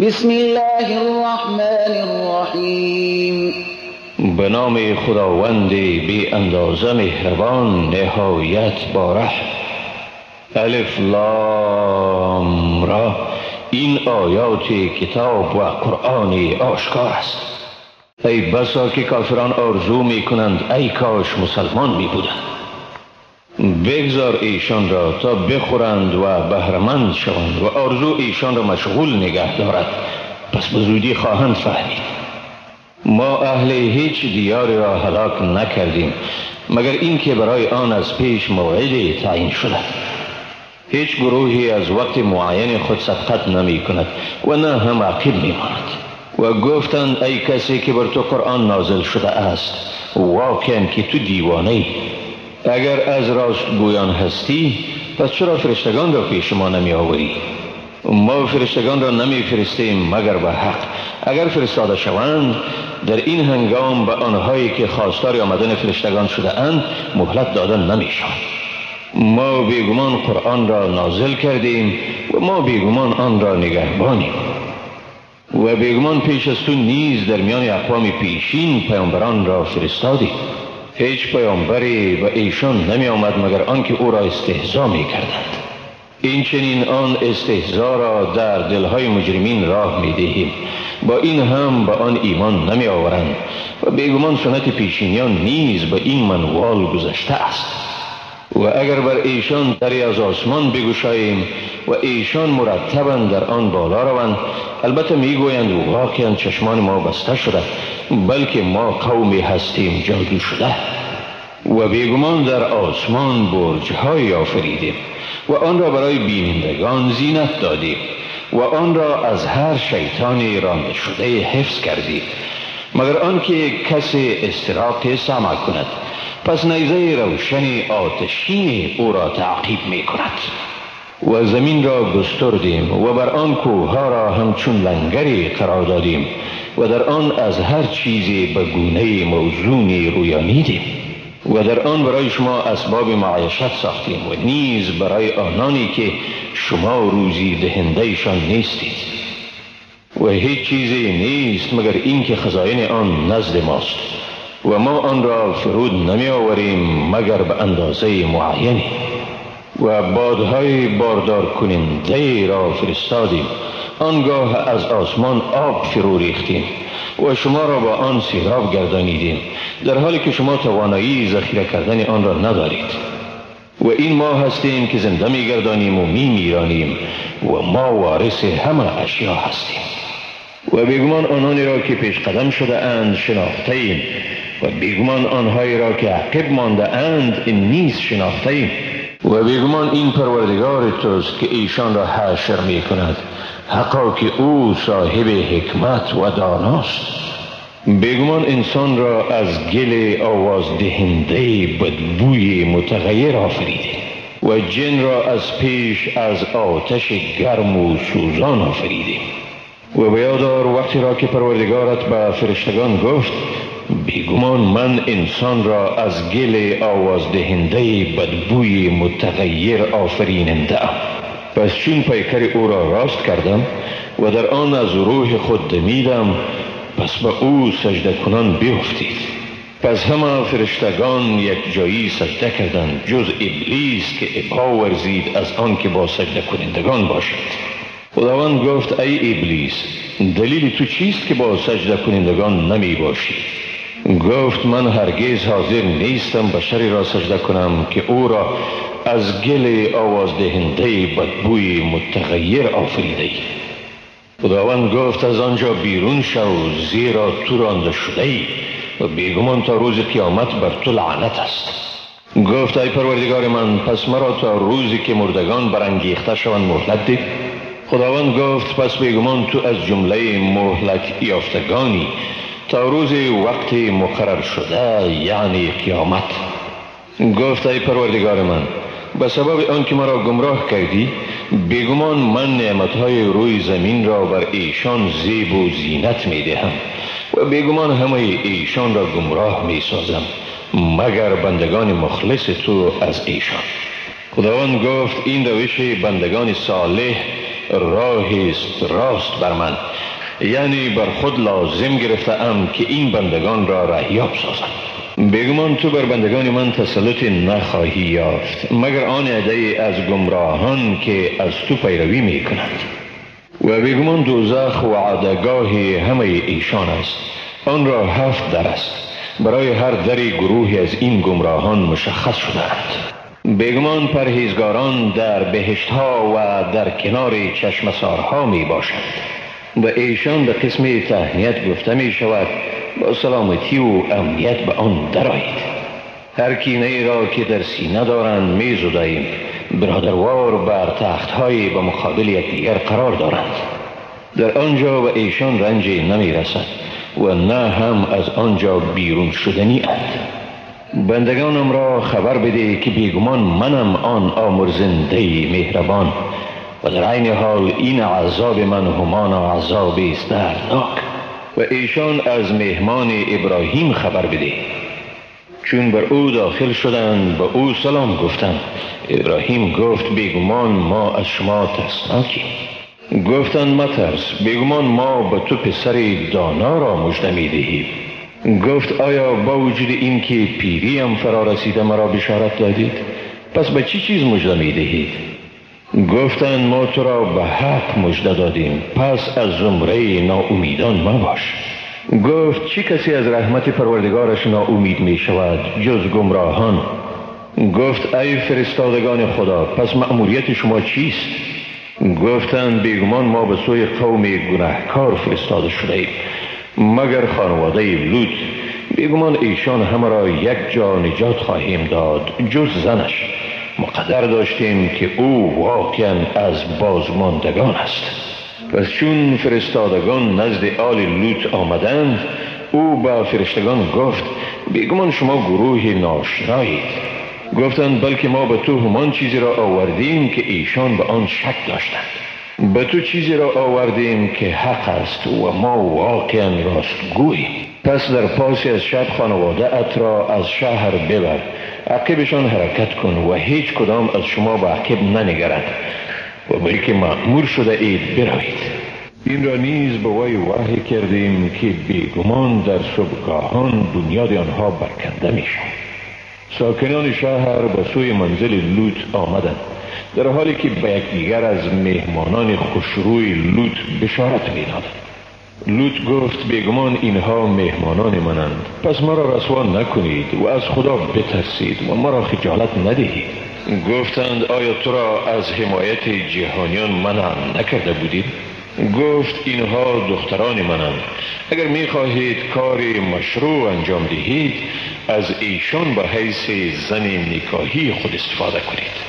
بسم الله الرحمن الرحیم به نام خداوند بی اندازه مهربان نهایت باره الف لام را. این آیات کتاب و قرآن آشکار است. ای بسا که کافران آرزو می کنند ای کاش مسلمان می بودند بگذار ایشان را تا بخورند و بهرمند شوند و آرزو ایشان را مشغول نگه دارد. پس به زودی خواهند فهمید. ما اهل هیچ دیاری را هلاک نکردیم مگر اینکه برای آن از پیش موعدی تعیین شده. هیچ گروهی از وقت معین خود سبقت نمی کند و نه هم عقیب می ماند. و گفتند ای کسی که بر تو قرآن نازل شده است واقعا که تو دیوانه ای اگر از راست گویان هستی پس چرا فرشتگان را پیش ما نمی آوری ما فرشتگان را نمی فرستیم مگر به حق. اگر فرستاده شوند در این هنگام به آنهایی که خواستار آمدن فرشتگان شده اند مهلت دادن نمی شود ما بیگمان قرآن را نازل کردیم و ما بیگمان آن را نگهبانیم. و بیگمان پیش از تو نیز در میان اقوام پیشین پیامبران را فرستادیم. هیچ پیامبری و ایشان نمی آمد مگر آنکه او را استهزا می کردند این چنین آن استهزا را در دلهای مجرمین راه می دهیم با این هم با آن ایمان نمی آورند و بیگمان سنت پیشینیان نیز به این منوال گذشته است. و اگر بر ایشان دری از آسمان بگوشاییم و ایشان مرتبا در آن بالا روند البته می‌گویند واقعا چشمان ما بسته شده بلکه ما قومی هستیم جادو شده. و بیگمان در آسمان برج های آفریدیم و آن را برای بینندگان زینت دادیم و آن را از هر شیطانی رانده شده حفظ کردیم. مگر آنکه کسی استراق سمع کند. پس نیزه روشن آتشی او را تعقیب می کند و زمین را گستردیم و بر آن کوه را همچون لنگری قرار دادیم و در آن از هر چیزی به گونه موزونی رویانیدیم. و در آن برای شما اسباب معیشت ساختیم و نیز برای آنانی که شما روزی دهندهشان نیستید. و هیچ چیزی نیست مگر اینکه خزاین آن نزد ماست و ما آن را فرود نمی آوریم مگر به اندازه معینی. و بادهای باردار کننده را فرستادیم. آنگاه از آسمان آب فرو ریختیم و شما را با آن سیراب گردانیدیم. در حالی که شما توانایی ذخیره کردن آن را ندارید. و این ما هستیم که زنده می گردانیم و می میرانیم و ما وارث همه اشیا هستیم. و بیگمان آنانی را که پیش قدم شده اند شناخته ایم و بیگمان آنهایی را که عقب مانده اند نیز شناخته ایم و بیگمان این پروردگار توست که ایشان را حشر می کند حقا که او صاحب حکمت و داناست. بیگمان انسان را از گل آواز دهنده بدبوی متغیر آفریده و جن را از پیش از آتش گرم و سوزان آفریده. و بیادار وقتی را که پروردگارت به فرشتگان گفت بیگمان من انسان را از گل آواز دهنده بدبوی متغیر آفریننده پس چون پیکر او را راست کردم و در آن از روح خود دمیدم پس به او سجده کنان بیفتید. پس همه فرشتگان یک جایی سجده کردند جز ابلیس که ابا ورزید از آن که با سجده کنندگان باشد. خداوند گفت ای ابلیس دلیل تو چیست که با سجده کنندگان نمی باشی؟ گفت من هرگز حاضر نیستم بشری را سجده کنم که او را از گل آواز دهنده بدبوی متغیر آفریده خداوند گفت از آنجا بیرون شو زیرا تو رانده شده ای و بیگمان تا روز قیامت بر تو لعنت است. گفت ای پروردگار من پس مرا تا روزی که مردگان برانگیخته شوند مهلت ده. خداوند گفت پس بیگمان تو از جمله مهلت یافتگانی تا روز وقت مقرر شده یعنی قیامت. گفت ای پروردگار من به سبب آنکه مرا گمراه کردی بیگمان من نعمتهای روی زمین را بر ایشان زیب و زینت می دهم و بیگمان همه ایشان را گمراه می سازم مگر بندگان مخلص تو از ایشان. خداوند گفت این روش بندگان صالح راهی است راست بر من. یعنی بر خود لازم گرفتم که این بندگان را رهیاب سازم. بگمان تو بر بندگان من تسلط نخواهی یافت مگر آن عده از گمراهان که از تو پیروی می کنند و بگمان دوزخ و عدگاه همه ایشان است. آن را هفت در است. برای هر دری گروهی از این گمراهان مشخص شدند بگمان پرهیزگاران در بهشت ها و در کنار چشمسارها می باشند و ایشان به قسم تهنیت گفته می شود با سلامتی و امنیت به آن درآیید. هر کینه را که در سینه دارند می زداییم برادروار بر تخت های به مقابل یکدیگر قرار دارند. در آنجا و ایشان رنجی نمی رسد و نه هم از آنجا بیرون شدنی اند بندگانم را خبر بده که بیگمان منم آن آمرزنده مهربان و در عین حال این عذاب من همان عذاب است دردناک و ایشان از مهمان ابراهیم خبر بده. چون بر او داخل شدند به او سلام گفتند ابراهیم گفت بیگمان ما از شما ترسناکیم. گفتند مترس بیگمان ما به تو پسر دانا را مجده می دهیم گفت آیا با وجود این که پیری هم فرا رسیده مرا بشارت دادید؟ پس به چی چیز مجده می دهید؟ گفتند ما تو را به حق مجده دادیم. پس از زمره ناامیدان مباش. گفت چی کسی از رحمت پروردگارش ناامید می شود جز گمراهان؟ گفت ای فرستادگان خدا پس مأموریت شما چیست؟ گفتند بیگمان ما به سوی قوم گناهکار فرستاده شده ایم مگر خانواده لوط بیگمان ایشان همه را یک جا نجات خواهیم داد جز زنش. مقدر داشتیم که او واقعا از بازماندگان است. پس چون فرستادگان نزد آل لوط آمدند او با فرشتگان گفت بیگمان شما گروه ناشنایید گفتند بلکه ما به تو همان چیزی را آوردیم که ایشان به آن شک داشتند. به تو چیزی را آوردیم که حق است و ما واقعا راستگوییم پس در پاسی از شب خانواده ات را از شهر ببر. عقبشان حرکت کن و هیچ کدام از شما به عقب ننگرد و بلکه معمور شده اید بروید. این را نیز به وی وحی کردیم که بیگمان در صبحگاهان بنیاد آنها برکنده می ساکنان شهر به سوی منزل لوط آمدند. در حالی که به یکدیگر از مهمانان خوشروی لوط بشارت می‌دادند لوط گفت بیگمان اینها مهمانان منند پس مرا رسوا نکنید و از خدا بترسید و مرا خجالت ندهید. گفتند آیا تو را از حمایت جهانیان منع نکرده بودید گفت اینها دختران منند. اگر می خواهید کاری مشروع انجام دهید از ایشان به حیث زن نکاهی خود استفاده کنید.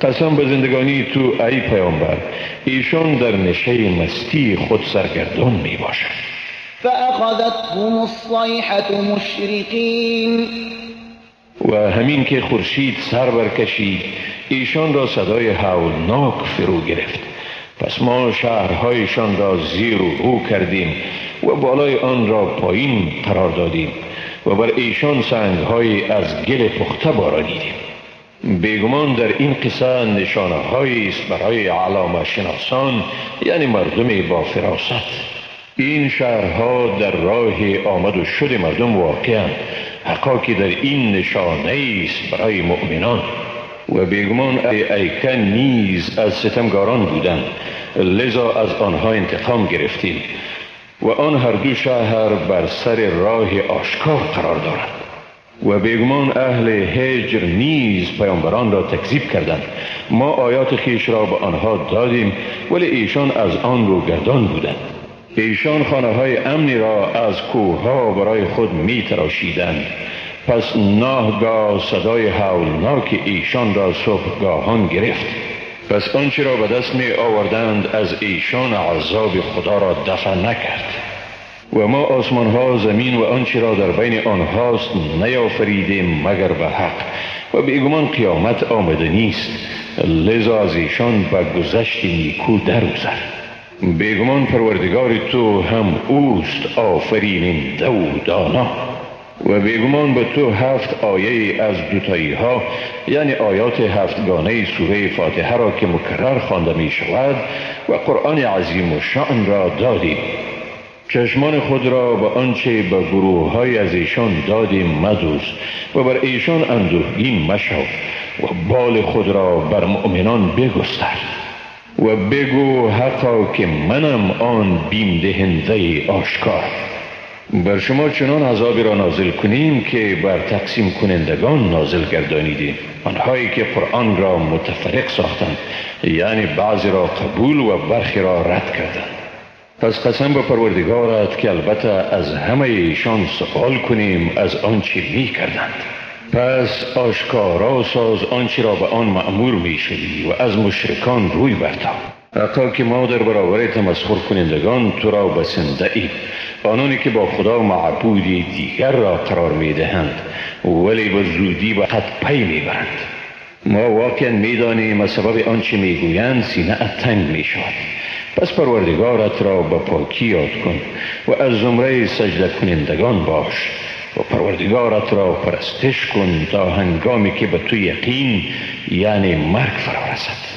قسم به زندگانی تو ای پیامبر. ایشان در نشه مستی خود سرگردان می فأخذتهم الصيحة مشرقین. و همین که خورشید سر برکشید ایشان را صدای هولناک فرو گرفت. پس ما شهرهایشان را زیر و رو کردیم و بالای آن را پایین قرار دادیم و بر ایشان سنگهایی از گل پخته بارانیدیم. بیگمان در این قصه نشانه است برای علامه شناسان یعنی مردم با فراست. این شهرها در راه آمد و شد مردم واقعا. حقا که در این نشانه است برای مؤمنان. و بیگمان ایکن نیز از ستمگاران بودند. لذا از آنها انتقام گرفتیم. و آن هر دو شهر بر سر راه آشکار قرار دارند و بیگمان اهل هجر نیز پیامبران را تکذیب کردند. ما آیات خیش را به آنها دادیم ولی ایشان از آن رو گردان بودند. ایشان خانه های امنی را از کوه ها برای خود می تراشیدند پس ناهگاه صدای حولناک ایشان را صبحگاهان گرفت. پس آنچه را به دست می آوردند از ایشان عذاب خدا را دفع نکرد. و ما آسمان ها زمین و آنچه را در بین آنهاست نیافریدیم مگر به حق. و بیگمان قیامت آمده نیست. لذا از ایشان به گذشت نیکو درگذر. بیگمان پروردگار تو هم اوست آفریننده و دانا و بیگمان به تو هفت آیه از دوتایی ها یعنی آیات هفتگانه سوره فاتحه را که مکرر خوانده می شود و قرآن عظیم و شان را دادیم. چشمان خود را به آنچه به گروه های از ایشان دادیم مدوز و بر ایشان اندوهگین مشو و بال خود را بر مؤمنان بگستر و بگو حقا که منم آن بیم دهنده آشکار. بر شما چنان عذابی را نازل کنیم که بر تقسیم کنندگان نازل گردانیدیم. آنهایی که قرآن را متفرق ساختند یعنی بعضی را قبول و برخی را رد کردند. پس قسم به پروردگارت که البته از همه ایشان سوال کنیم از آنچه می کردند. پس آشکارا ساز آنچه را به آن معمور می شدی و از مشرکان روی برتا. حقا که ما در برابر تمسخر کنندگان تو را بسنده ایم. آنانی که با خدا معبودی دیگر را قرار می دهند ولی به زودی به خط پی می برند. ما واقعا می دانیم از سبب آنچه می گویند سینه تنگ می شود. پس پروردگارت را به پاکی یاد کن و از زمره سجده کنندگان باش و پروردگارت را پرستش کن تا هنگامی که به تو یقین یعنی مرگ فرا رسد.